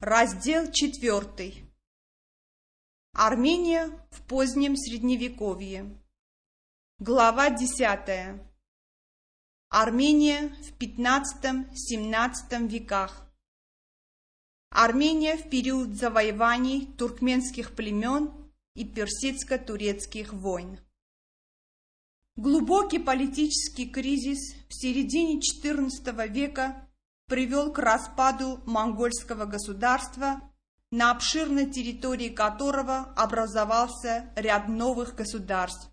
Раздел четвертый. Армения в позднем Средневековье. Глава десятая. Армения в XV-XVII веках. Армения в период завоеваний туркменских племен и персидско-турецких войн. Глубокий политический кризис в середине XIV века привел к распаду монгольского государства, на обширной территории которого образовался ряд новых государств.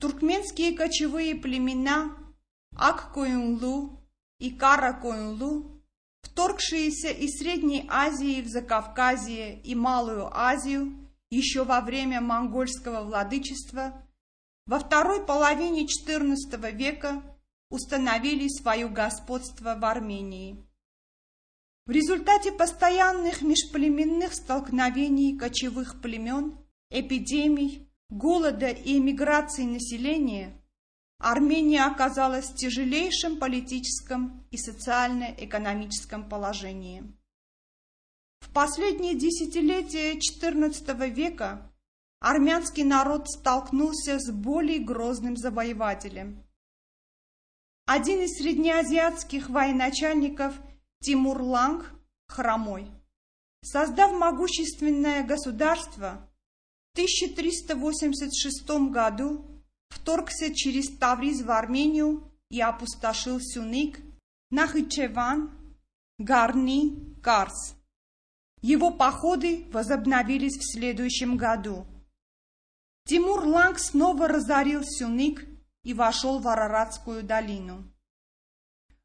Туркменские кочевые племена Ак-Коюнлу и Кара-Коюнлу, вторгшиеся из Средней Азии в Закавказье и Малую Азию еще во время монгольского владычества, во второй половине XIV века установили свое господство в Армении. В результате постоянных межплеменных столкновений кочевых племен, эпидемий, голода и эмиграции населения Армения оказалась в тяжелейшем политическом и социально-экономическом положении. В последние десятилетия XIV века армянский народ столкнулся с более грозным завоевателем – один из среднеазиатских военачальников Тимур Ланг хромой. Создав могущественное государство, в 1386 году вторгся через Тавриз в Армению и опустошил Сюник, Нахичеван, Гарни, Карс. Его походы возобновились в следующем году. Тимур Ланг снова разорил Сюник и вошел в Араратскую долину.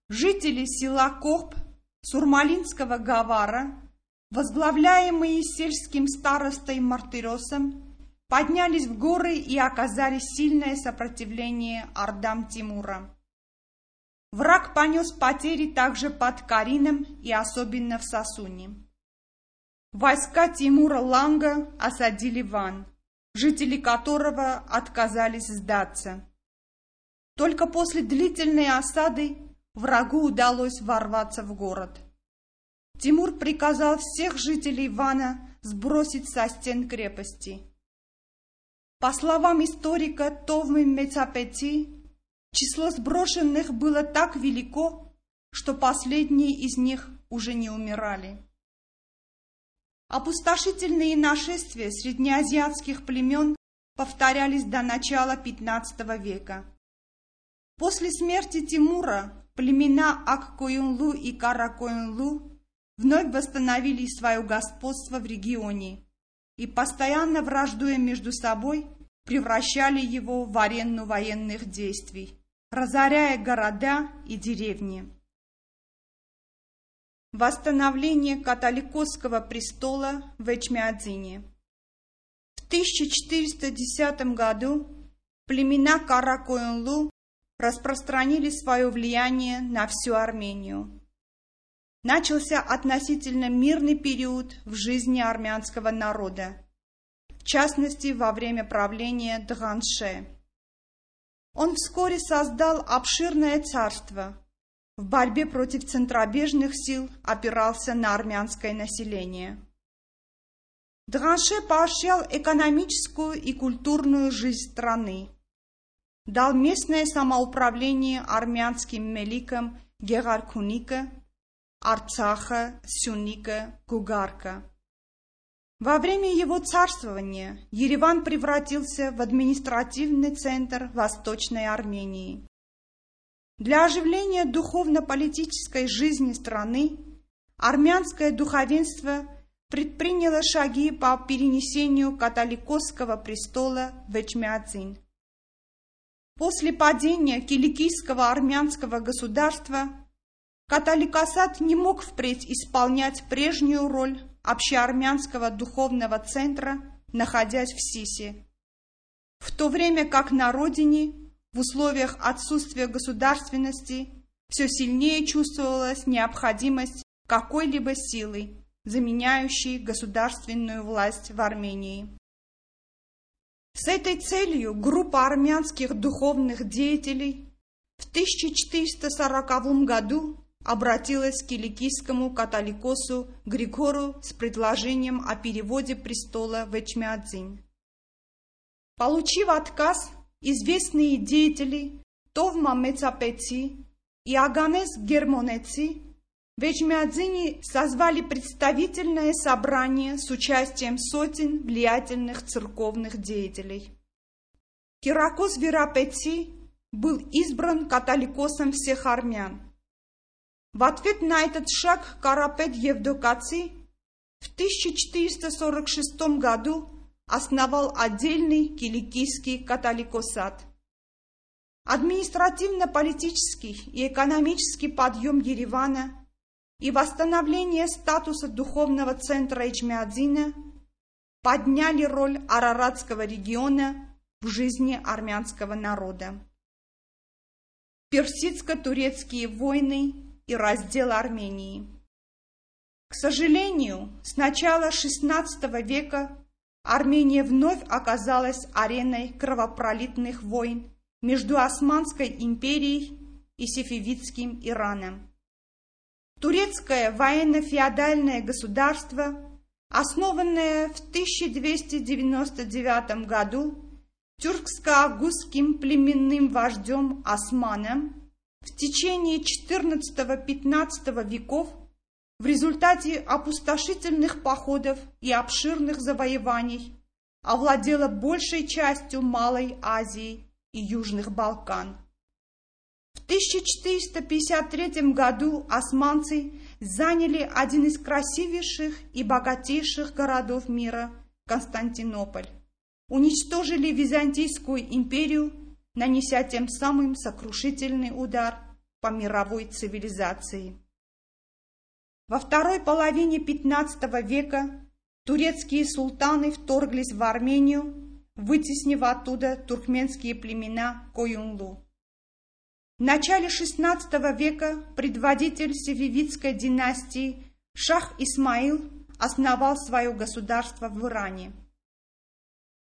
Жители села Кохп Сурмалинского Гавара, возглавляемые сельским старостой Мартиросом, поднялись в горы и оказали сильное сопротивление ордам Тимура. Враг понес потери также под Карином и особенно в Сосуне. Войска Тимура Ланга осадили Ван, жители которого отказались сдаться. Только после длительной осады врагу удалось ворваться в город. Тимур приказал всех жителей Ивана сбросить со стен крепости. По словам историка Товмы Мецапети, число сброшенных было так велико, что последние из них уже не умирали. Опустошительные нашествия среднеазиатских племен повторялись до начала XV века. После смерти Тимура племена Ак-Коюнлу и Кара-Коюнлу вновь восстановили свое господство в регионе и, постоянно враждуя между собой, превращали его в арену военных действий, разоряя города и деревни. Восстановление католикосского престола в Эчмиадзине В 1410 году племена Каракоюнлу распространили свое влияние на всю Армению. Начался относительно мирный период в жизни армянского народа, в частности во время правления Дганше. Он вскоре создал обширное царство, в борьбе против центробежных сил опирался на армянское население. Дранше поощрял экономическую и культурную жизнь страны дал местное самоуправление армянским меликам Гегаркуника, Арцаха, Сюника, Гугарка. Во время его царствования Ереван превратился в административный центр Восточной Армении. Для оживления духовно-политической жизни страны армянское духовенство предприняло шаги по перенесению католикосского престола в Эчмиадзин. После падения киликийского армянского государства католикосат не мог впредь исполнять прежнюю роль общеармянского духовного центра, находясь в Сисе. В то время как на родине, в условиях отсутствия государственности, все сильнее чувствовалась необходимость какой-либо силы, заменяющей государственную власть в Армении. С этой целью группа армянских духовных деятелей в 1440 году обратилась к киликийскому католикосу Григору с предложением о переводе престола в Эчмиадзин. Получив отказ, известные деятели Товма Мецапеци и Аганес Гермонеци в созвали представительное собрание с участием сотен влиятельных церковных деятелей. Киракос Верапеци был избран католикосом всех армян. В ответ на этот шаг Карапет Евдокаци в 1446 году основал отдельный киликийский католикосат. Административно-политический и экономический подъем Еревана и восстановление статуса духовного центра Эчмиадзина подняли роль Араратского региона в жизни армянского народа. Персидско-турецкие войны и раздел Армении. К сожалению, с начала XVI века Армения вновь оказалась ареной кровопролитных войн между Османской империей и Сефевидским Ираном. Турецкое военно-феодальное государство, основанное в 1299 году тюркско-августским племенным вождем Османом, в течение XIV-XV веков в результате опустошительных походов и обширных завоеваний овладела большей частью Малой Азии и Южных Балкан. В 1453 году османцы заняли один из красивейших и богатейших городов мира – Константинополь. Уничтожили Византийскую империю, нанеся тем самым сокрушительный удар по мировой цивилизации. Во второй половине XV века турецкие султаны вторглись в Армению, вытеснив оттуда туркменские племена Коюнлу. В начале XVI века предводитель Севевидской династии Шах Исмаил основал свое государство в Иране.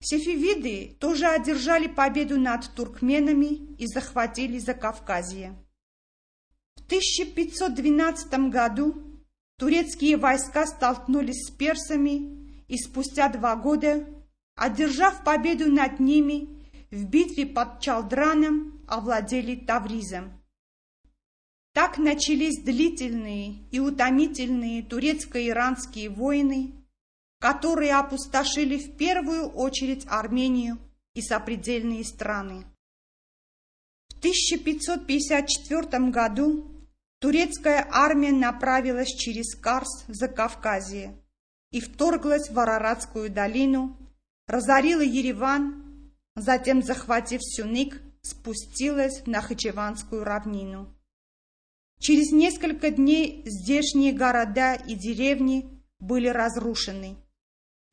Сефевиды тоже одержали победу над туркменами и захватили Закавказье. В 1512 году турецкие войска столкнулись с персами и спустя два года, одержав победу над ними, в битве под Чалдраном овладели Тавризом. Так начались длительные и утомительные турецко-иранские войны, которые опустошили в первую очередь Армению и сопредельные страны. В 1554 году турецкая армия направилась через Карс за Кавказье и вторглась в Араратскую долину, разорила Ереван, Затем, захватив Сюник, спустилась на Хачеванскую равнину. Через несколько дней здешние города и деревни были разрушены.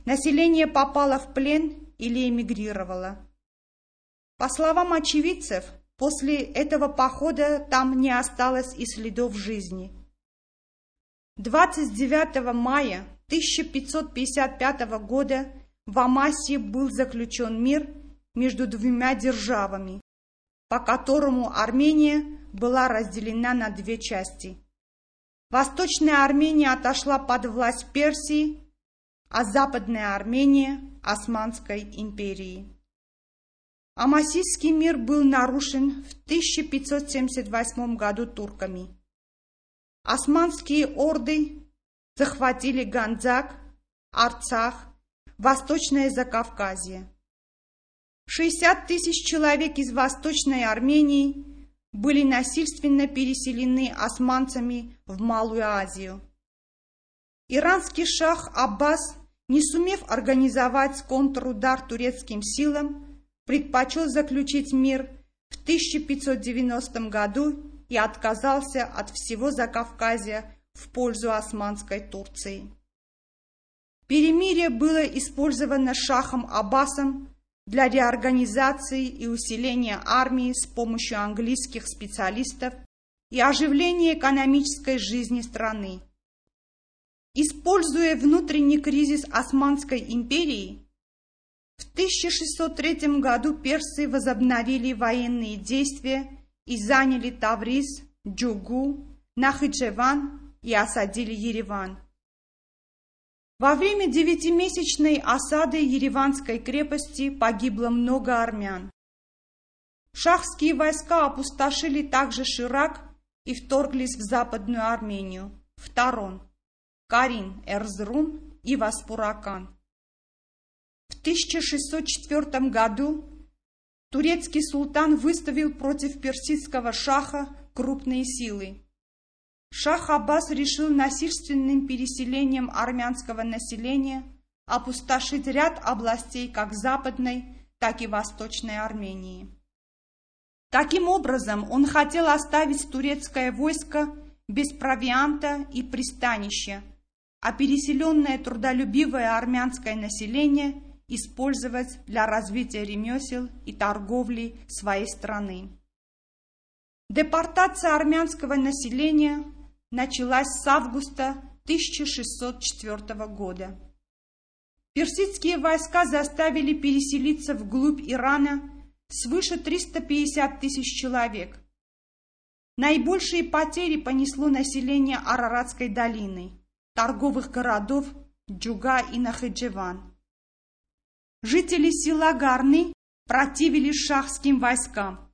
Население попало в плен или эмигрировало. По словам очевидцев, после этого похода там не осталось и следов жизни. 29 мая 1555 года в Амасе был заключен мир между двумя державами, по которому Армения была разделена на две части. Восточная Армения отошла под власть Персии, а Западная Армения – Османской империи. Амасийский мир был нарушен в 1578 году турками. Османские орды захватили Ганзак, Арцах, Восточное Закавказье. 60 тысяч человек из Восточной Армении были насильственно переселены османцами в Малую Азию. Иранский шах Аббас, не сумев организовать контрудар турецким силам, предпочел заключить мир в 1590 году и отказался от всего Закавказья в пользу османской Турции. Перемирие было использовано шахом Аббасом для реорганизации и усиления армии с помощью английских специалистов и оживления экономической жизни страны. Используя внутренний кризис Османской империи, в 1603 году персы возобновили военные действия и заняли Тавриз, Джугу, Нахичеван и осадили Ереван. Во время девятимесячной осады Ереванской крепости погибло много армян. Шахские войска опустошили также Ширак и вторглись в Западную Армению, в Тарон, Карин, Эрзрум и Васпуракан. В 1604 году турецкий султан выставил против персидского шаха крупные силы. Шах Аббас решил насильственным переселением армянского населения опустошить ряд областей как Западной, так и Восточной Армении. Таким образом, он хотел оставить турецкое войско без провианта и пристанища, а переселенное трудолюбивое армянское население использовать для развития ремесел и торговли своей страны. Депортация армянского населения началась с августа 1604 года. Персидские войска заставили переселиться вглубь Ирана свыше 350 тысяч человек. Наибольшие потери понесло население Араратской долины, торговых городов Джуга и Нахеджеван. Жители села Гарны противились шахским войскам,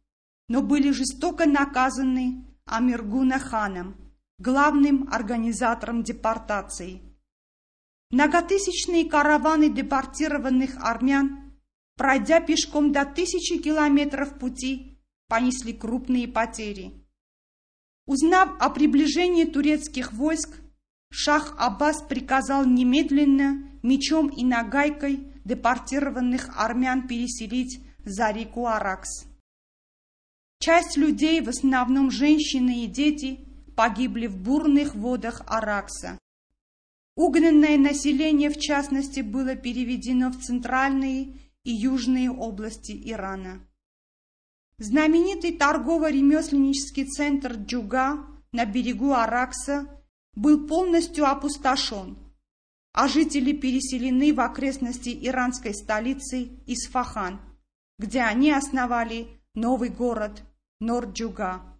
но были жестоко наказаны Амиргуна ханом, главным организатором депортации. Многотысячные караваны депортированных армян, пройдя пешком до тысячи километров пути, понесли крупные потери. Узнав о приближении турецких войск, шах Аббас приказал немедленно мечом и нагайкой депортированных армян переселить за реку Аракс. Часть людей, в основном женщины и дети, погибли в бурных водах Аракса. Угнанное население, в частности, было переведено в центральные и южные области Ирана. Знаменитый торгово-ремесленнический центр Джуга на берегу Аракса был полностью опустошен, а жители переселены в окрестности иранской столицы Исфахан, где они основали новый город Норджуга.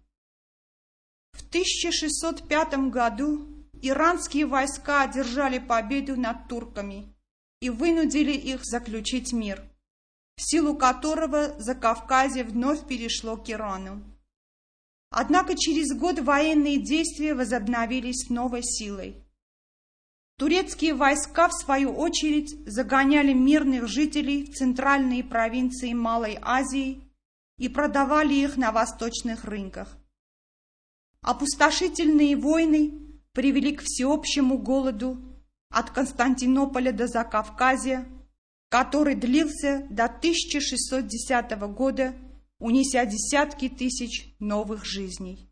В 1605 году иранские войска одержали победу над турками и вынудили их заключить мир, в силу которого Закавказье вновь перешло к Ирану. Однако через год военные действия возобновились новой силой. Турецкие войска, в свою очередь, загоняли мирных жителей в центральные провинции Малой Азии и продавали их на восточных рынках. Опустошительные войны привели к всеобщему голоду от Константинополя до Закавказья, который длился до 1610 года, унеся десятки тысяч новых жизней.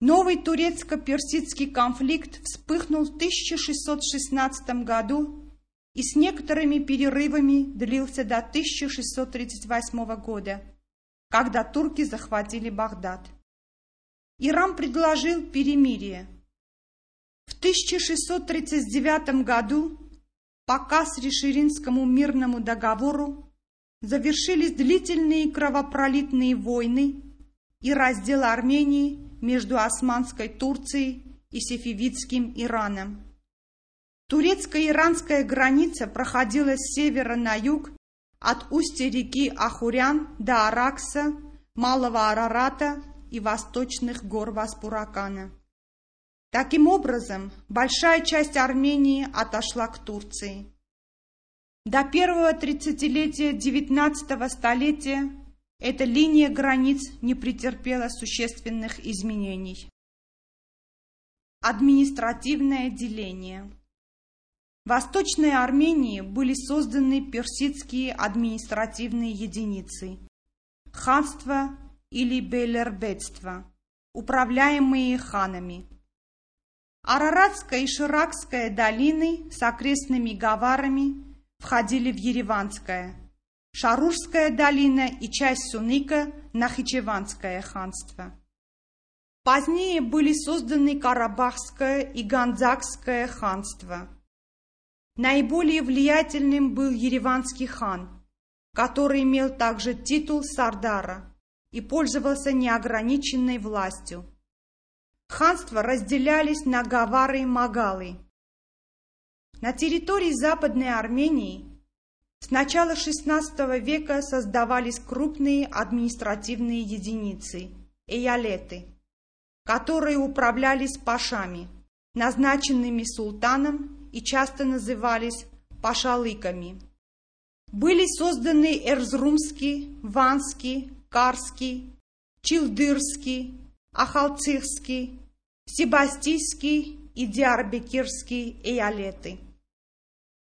Новый турецко-персидский конфликт вспыхнул в 1616 году и с некоторыми перерывами длился до 1638 года, когда турки захватили Багдад. Иран предложил перемирие. В 1639 году по Касри-Ширинскому мирному договору завершились длительные кровопролитные войны и раздел Армении между Османской Турцией и Сефевидским Ираном. Турецко-иранская граница проходила с севера на юг от устья реки Ахурян до Аракса, Малого Арарата и восточных гор Васпуракана. Таким образом, большая часть Армении отошла к Турции. До первого тридцатилетия XIX столетия эта линия границ не претерпела существенных изменений. Административное деление В Восточной Армении были созданы персидские административные единицы – ханство или Белербетство, управляемые ханами. Араратская и Ширакская долины с окрестными гаварами входили в Ереванское, Шарурская долина и часть Суника – Нахичеванское ханство. Позднее были созданы Карабахское и Ганзакское ханство. Наиболее влиятельным был Ереванский хан, который имел также титул Сардара – и пользовался неограниченной властью. ханства разделялись на Гавары и Магалы. На территории Западной Армении с начала XVI века создавались крупные административные единицы – эйолеты, которые управлялись пашами, назначенными султаном и часто назывались пашалыками. Были созданы Эрзрумский, Ванский, Карский, Чилдырский, Ахалцихский, Себастийский и Диарбекирский эйолеты.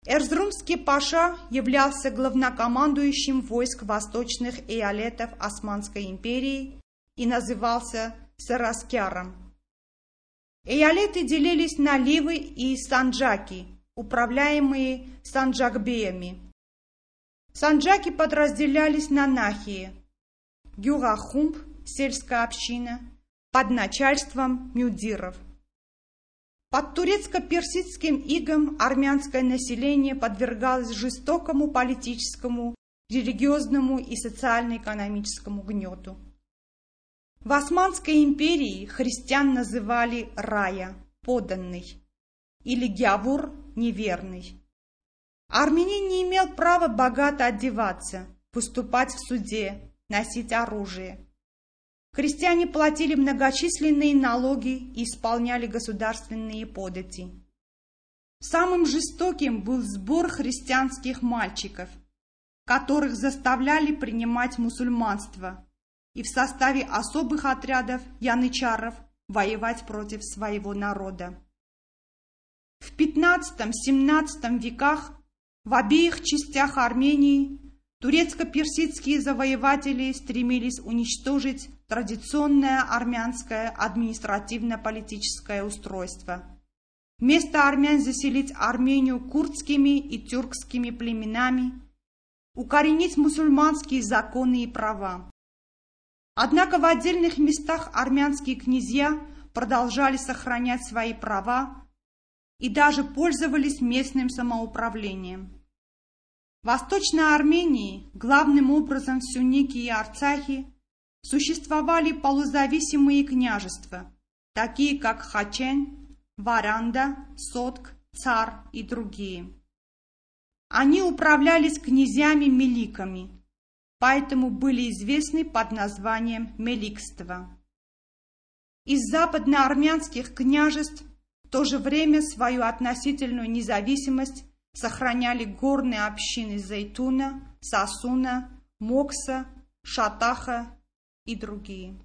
Эрзрумский паша являлся главнокомандующим войск восточных эйолетов Османской империи и назывался Сараскяром. Эйолеты делились на ливы и санджаки, управляемые санджакбеями. Санджаки подразделялись на нахии. Гюрахумб, сельская община, под начальством мюдиров. Под турецко-персидским игом армянское население подвергалось жестокому политическому, религиозному и социально-экономическому гнету. В Османской империи христиан называли рая, поданный, или гявур, неверный. Армянин не имел права богато одеваться, поступать в суде, носить оружие. Крестьяне платили многочисленные налоги и исполняли государственные подати. Самым жестоким был сбор христианских мальчиков, которых заставляли принимать мусульманство и в составе особых отрядов янычаров воевать против своего народа. В XV-XVII веках в обеих частях Армении турецко-персидские завоеватели стремились уничтожить традиционное армянское административно-политическое устройство. Вместо армян заселить Армению курдскими и тюркскими племенами, укоренить мусульманские законы и права. Однако в отдельных местах армянские князья продолжали сохранять свои права и даже пользовались местным самоуправлением. Восточной Армении, главным образом в Сюнике и Арцахе, существовали полузависимые княжества, такие как Хачен, Варанда, Сотк, Цар и другие. Они управлялись князьями-меликами, поэтому были известны под названием Меликство. Из западноармянских княжеств в то же время свою относительную независимость сохраняли горные общины Зайтуна, Сасуна, Мокса, Шатаха и другие.